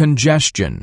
congestion.